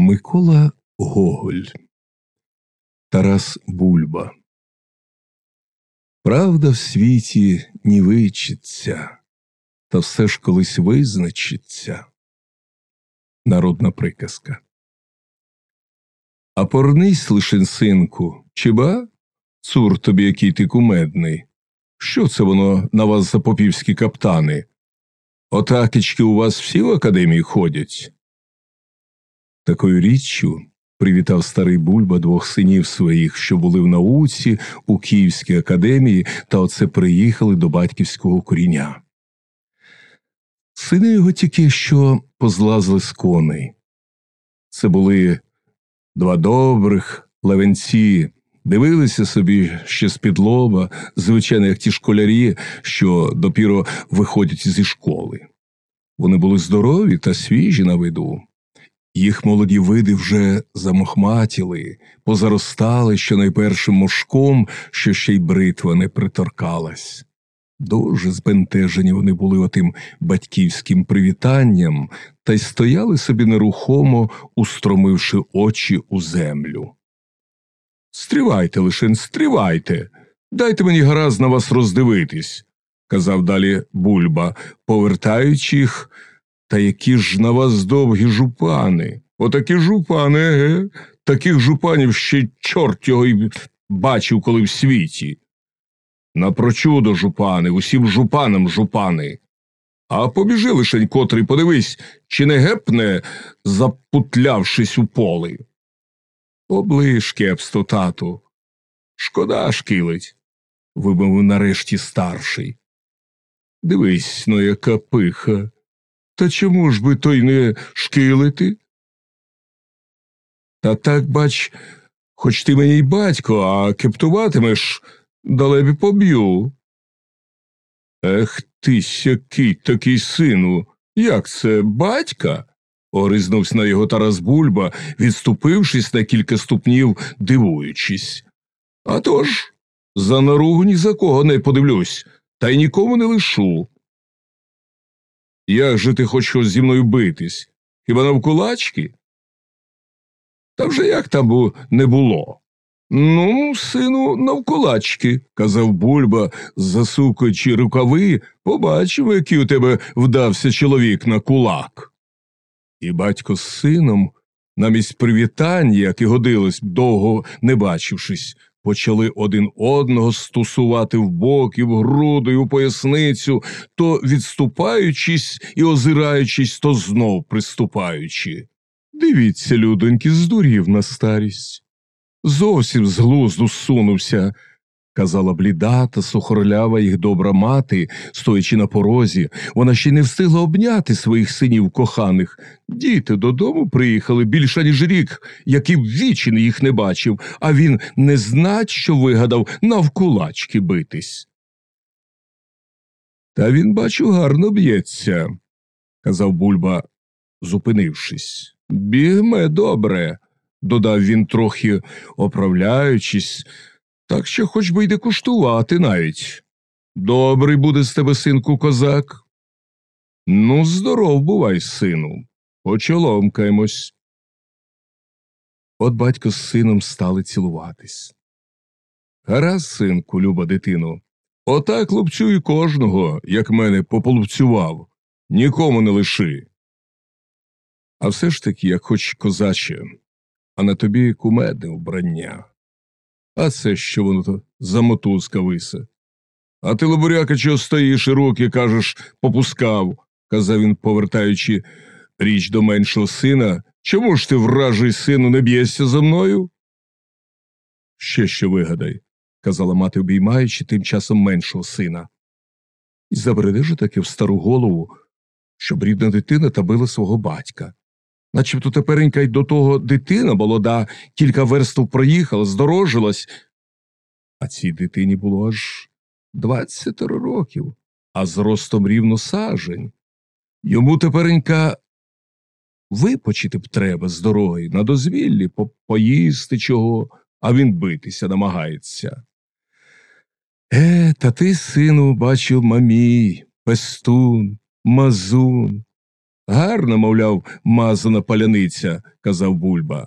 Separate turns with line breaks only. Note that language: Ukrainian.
Микола Гоголь Тарас Бульба Правда в світі нівичиться, та все ж колись визначиться. Народна приказка. А порнись лишень синку, чи ба? Цур тобі, який ти кумедний. Що це воно на вас за попівські каптани? Отакички у вас всі в академії ходять? Такою річчю привітав старий бульба двох синів своїх, що були в науці у Київській академії, та оце приїхали до батьківського коріння. Сини його тільки що позлазили з коней. Це були два добрих левенці, дивилися собі ще з-під лоба, звичайно, як ті школярі, що допіро виходять зі школи. Вони були здорові та свіжі на виду. Їх молоді види вже замохматіли, позаростали щонайпершим мошком, що ще й бритва не приторкалась. Дуже збентежені вони були отим батьківським привітанням та й стояли собі нерухомо, устромивши очі у землю. Стривайте лишень, стривайте, дайте мені гаразд на вас роздивитись, казав далі бульба, повертаючи їх та які ж на вас довгі жупани. Отакі жупани, еге, таких жупанів ще чорт його й бачив, коли в світі. Напрочудо жупани, усім жупанам жупани. А побіжи лишень котрий, подивись, чи не гепне, запутлявшись у поле. Оближ кепсто, тату. Шкода шкілить, вимовив нарешті старший. Дивись, ну, яка пиха. Та чому ж би той не шкилити? Та так, бач, хоч ти мені й батько, а кептуватимеш, далебі поб'ю. Ех ти сякий такий сину, як це батька? Оризнувся на його Тарас Бульба, відступившись на кілька ступнів, дивуючись. «А тож, за наругу ні за кого не подивлюсь, та й нікому не лишу. Як же ти хочеш зі мною битись? Хіба навкулачки? Та вже як там не було? Ну, сину, навкулачки, казав бульба, засукуючи рукави, побачив, який у тебе вдався чоловік на кулак. І батько з сином, намість привітань, як і годилось, довго не бачившись, почали один одного стусувати в бок і в груди, і у поясницю, то відступаючись і озираючись, то знов приступаючи. Дивіться, людоньки, здурів на старість. Зовсім з глузду сунувся, казала бліда та сухорлява їх добра мати, стоячи на порозі, вона ще не встигла обняти своїх синів коханих. Діти додому приїхали більше, ніж рік, який в вічі їх не бачив, а він не знать, що вигадав навкулачки битись. Та він, бачу, гарно б'ється, казав бульба, зупинившись. Бігме добре, додав він, трохи оправляючись. Так що хоч би йде куштувати навіть. Добрий буде з тебе, синку, козак. Ну, здоров бувай, сину. Почоломкаємось. От батько з сином стали цілуватись. Гаразд, синку, люба дитину. Отак лупцюй кожного, як мене пополупцював, нікому не лиши. А все ж таки, як хоч козаче, а на тобі кумедне вбрання. А це що воно то за мотузка висе? А ти, лобуряка, чого стоїш і руки, кажеш, попускав, казав він, повертаючи річ до меншого сина. Чому ж ти, вражий сину, не б'єшся за мною? Ще що вигадай, казала мати, обіймаючи тим часом меншого сина. І забреди ж таки в стару голову, щоб рідна дитина табила свого батька начебто теперенька й до того дитина молода, кілька верств проїхала, здорожилась. А цій дитині було аж двадцятеро років, а зростом рівно сажень. Йому теперенька випочити б треба з дороги, на дозвіллі, по поїсти чого, а він битися намагається. Е, та ти, сину, бачив мамій, пестун, мазун, Гарна, мовляв, мазана паляниця, казав бульба.